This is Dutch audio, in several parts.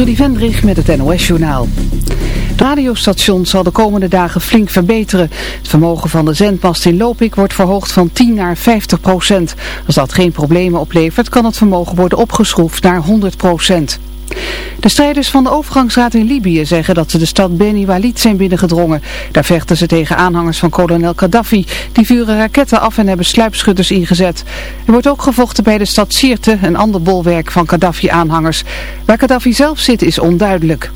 Trudy Vendrich met het NOS-journaal. Het radiostation zal de komende dagen flink verbeteren. Het vermogen van de zendmast in Lopik wordt verhoogd van 10 naar 50 procent. Als dat geen problemen oplevert, kan het vermogen worden opgeschroefd naar 100 procent. De strijders van de overgangsraad in Libië zeggen dat ze de stad Beni Walid zijn binnengedrongen. Daar vechten ze tegen aanhangers van kolonel Gaddafi. Die vuren raketten af en hebben sluipschutters ingezet. Er wordt ook gevochten bij de stad Sirte, een ander bolwerk van Gaddafi-aanhangers. Waar Gaddafi zelf zit is onduidelijk.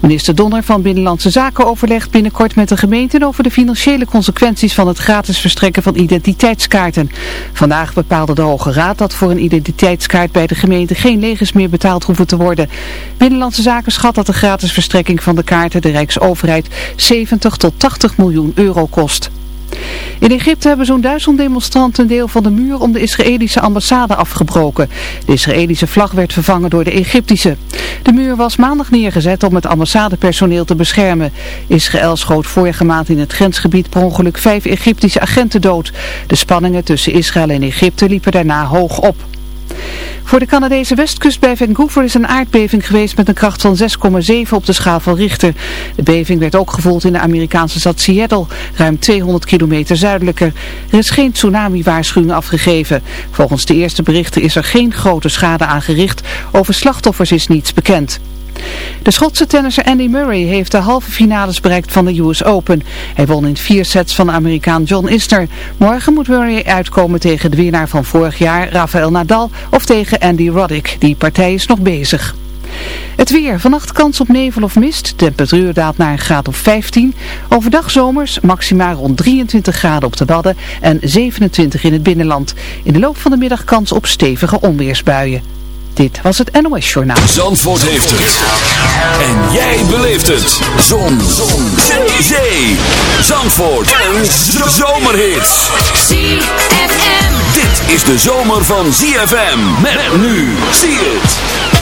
Minister Donner van Binnenlandse Zaken overlegt binnenkort met de gemeenten over de financiële consequenties van het gratis verstrekken van identiteitskaarten. Vandaag bepaalde de Hoge Raad dat voor een identiteitskaart bij de gemeente geen legers meer betaald hoeven te worden. Binnenlandse Zaken schat dat de gratis verstrekking van de kaarten de Rijksoverheid 70 tot 80 miljoen euro kost. In Egypte hebben zo'n duizend demonstranten een deel van de muur om de Israëlische ambassade afgebroken. De Israëlische vlag werd vervangen door de Egyptische. De muur was maandag neergezet om het ambassadepersoneel te beschermen. Israël schoot vorige maand in het grensgebied per ongeluk vijf Egyptische agenten dood. De spanningen tussen Israël en Egypte liepen daarna hoog op. Voor de Canadese westkust bij Vancouver is een aardbeving geweest met een kracht van 6,7 op de schaal van Richter. De beving werd ook gevoeld in de Amerikaanse stad Seattle, ruim 200 kilometer zuidelijker. Er is geen tsunami-waarschuwing afgegeven. Volgens de eerste berichten is er geen grote schade aangericht. Over slachtoffers is niets bekend. De Schotse tennisser Andy Murray heeft de halve finales bereikt van de US Open. Hij won in vier sets van de Amerikaan John Isner. Morgen moet Murray uitkomen tegen de winnaar van vorig jaar, Rafael Nadal, of tegen Andy Roddick. Die partij is nog bezig. Het weer. Vannacht kans op nevel of mist. Temperatuur daalt naar een graad of 15. Overdag zomers. Maxima rond 23 graden op de Wadden en 27 in het binnenland. In de loop van de middag kans op stevige onweersbuien. Dit was het NOS Journaal. Zandvoort heeft het. En jij beleeft het. Zon. Zon. Zee. Zee. Zandvoort. En zomerhits. ZFM. Dit is de zomer van ZFM. Met nu. Zie het.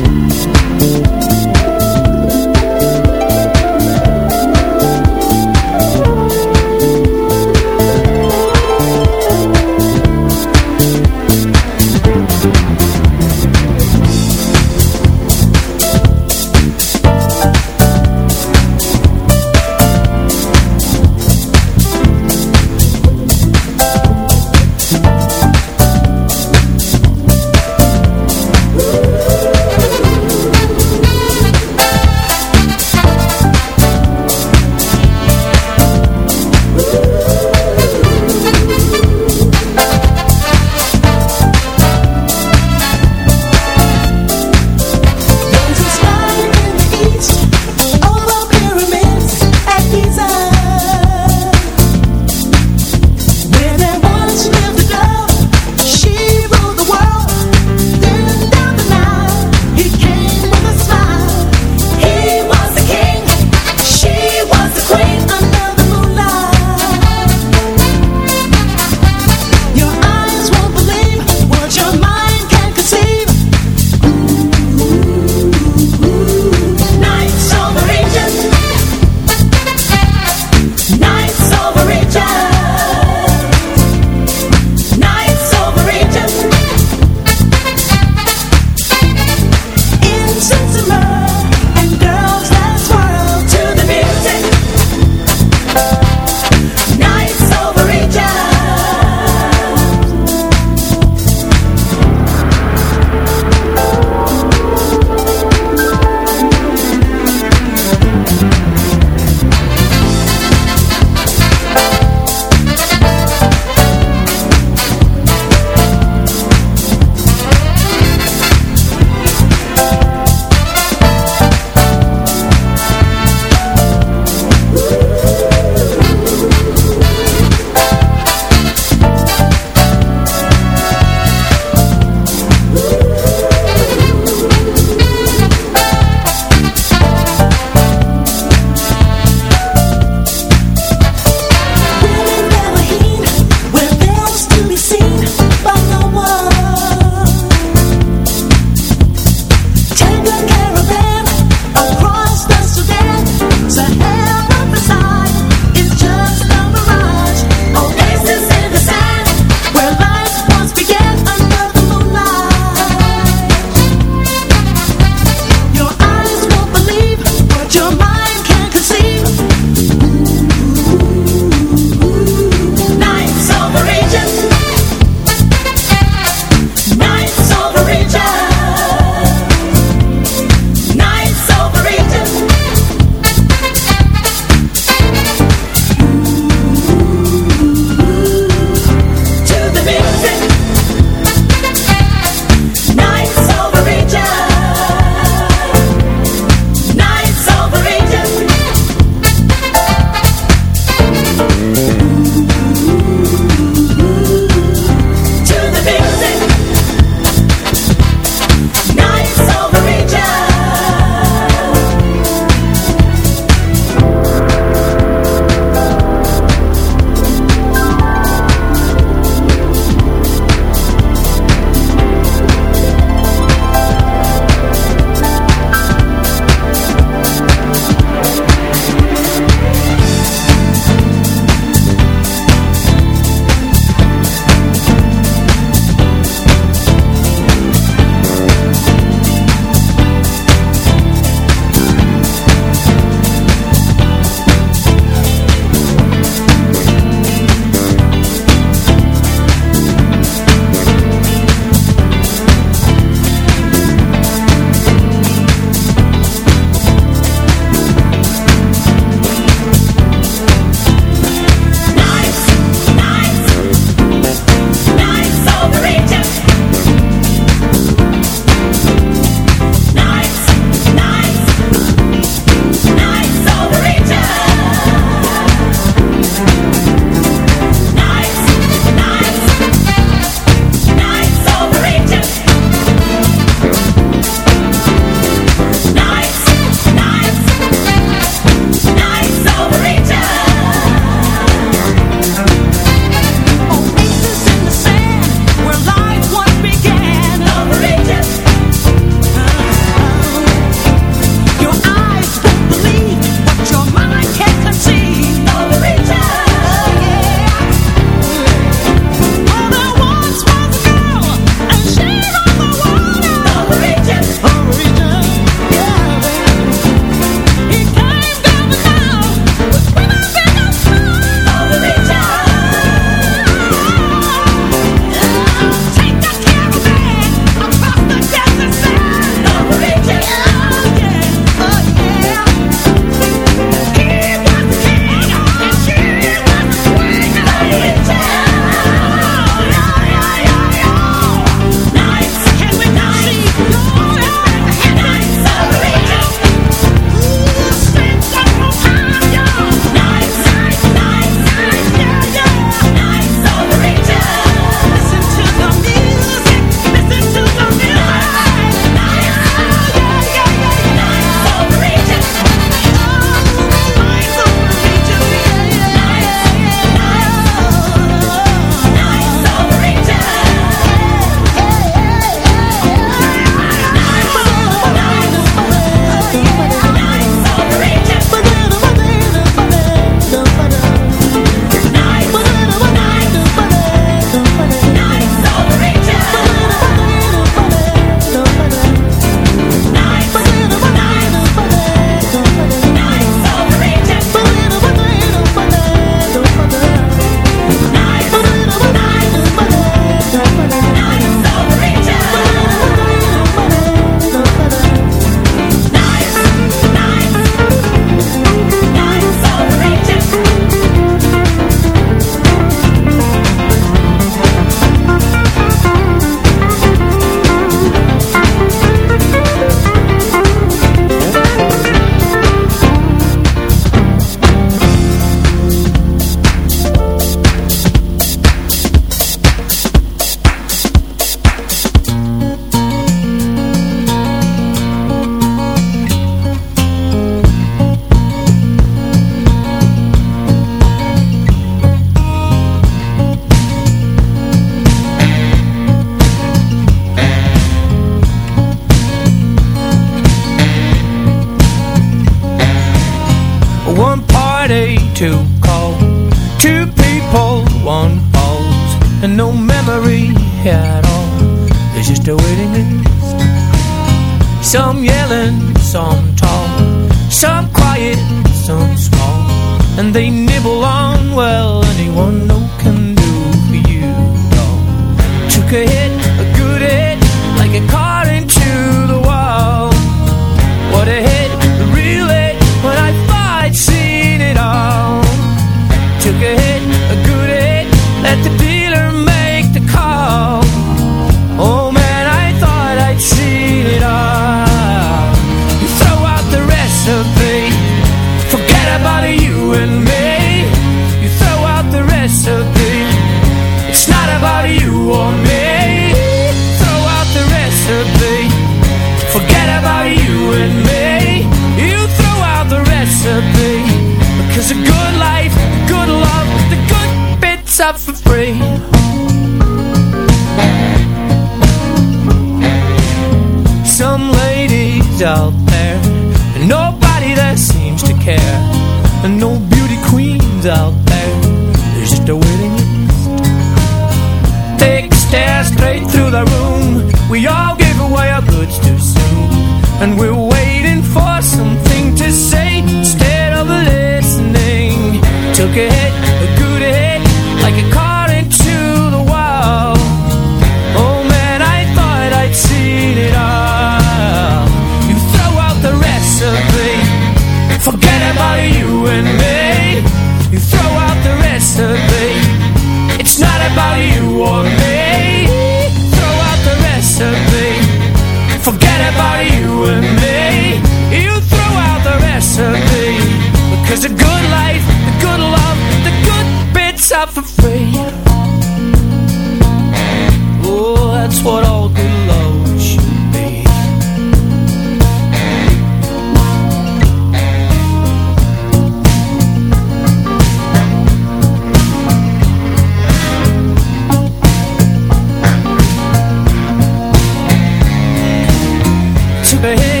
Hey.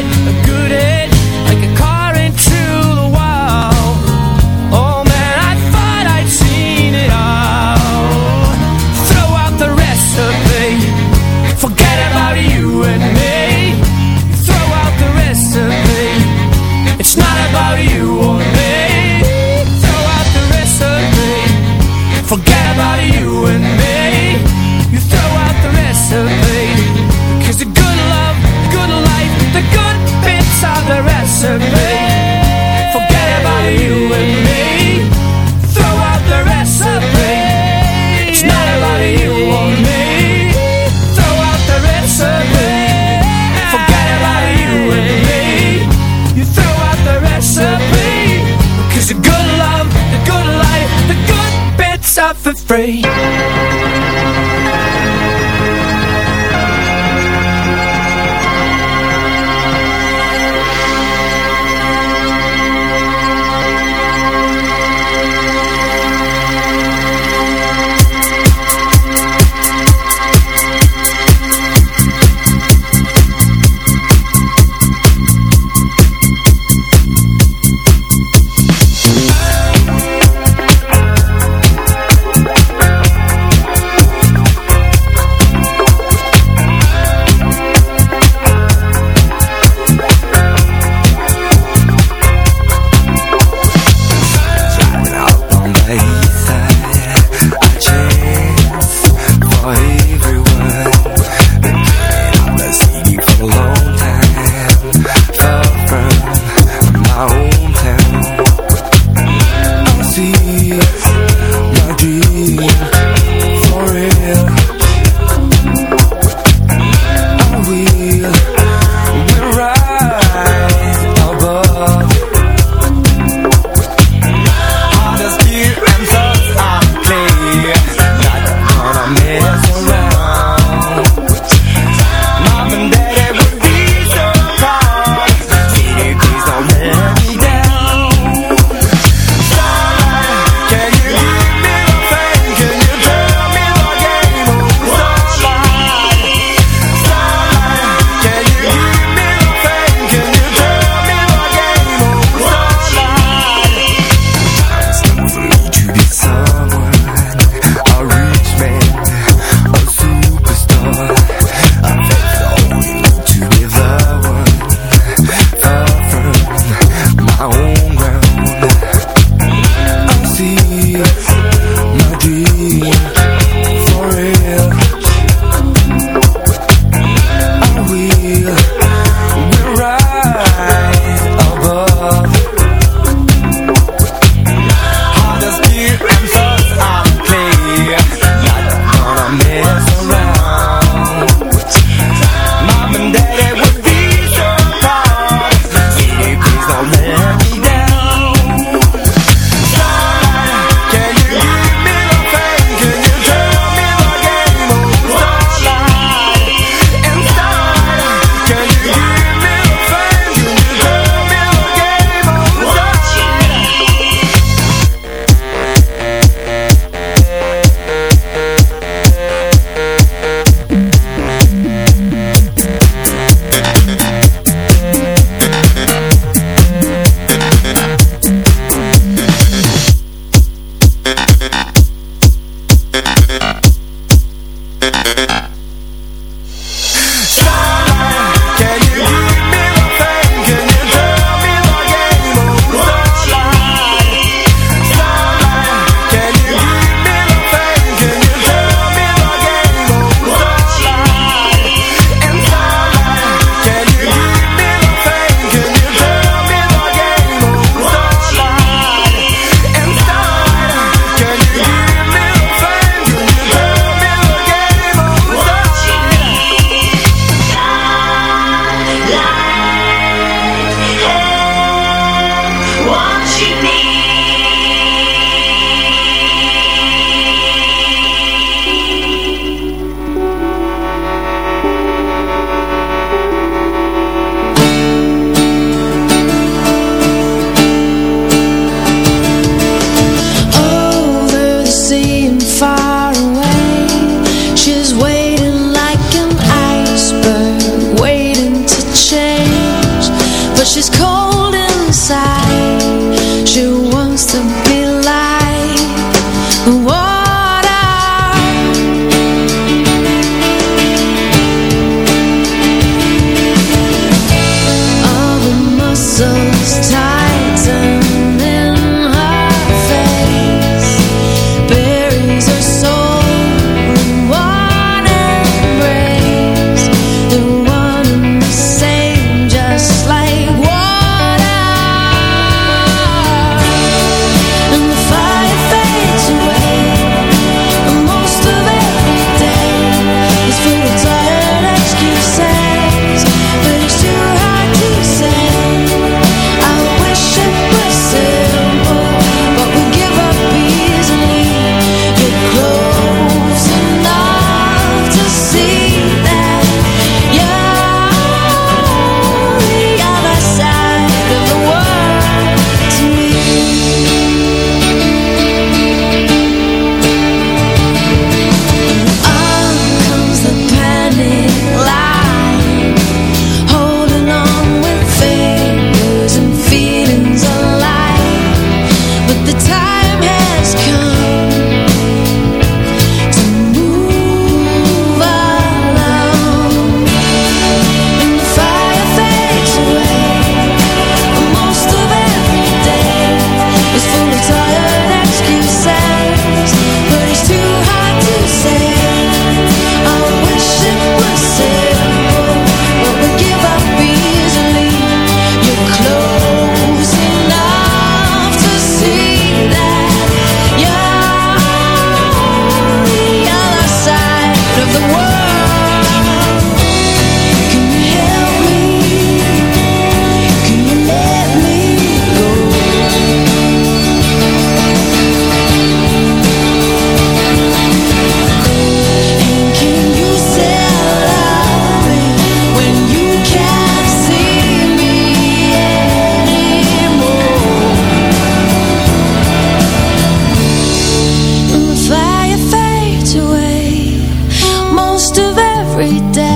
every day.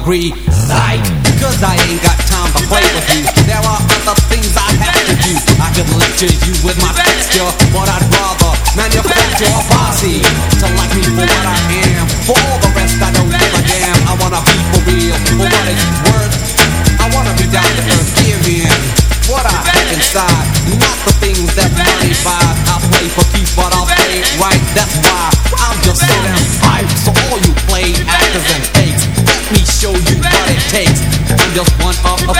Agree up,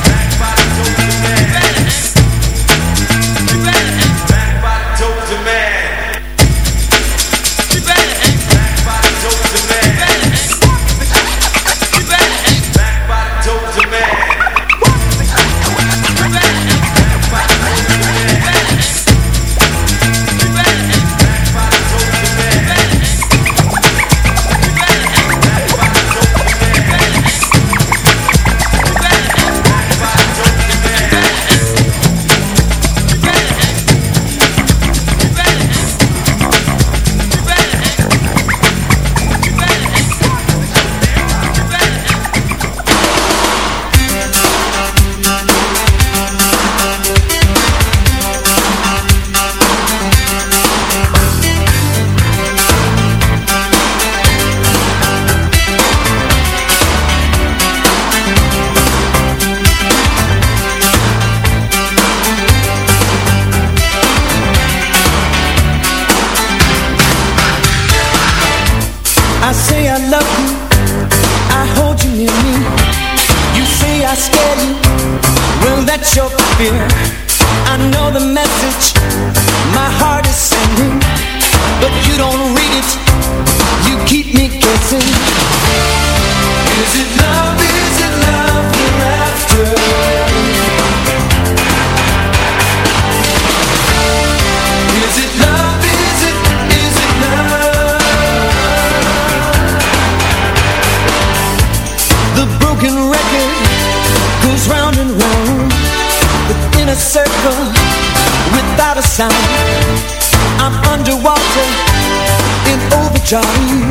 Johnny.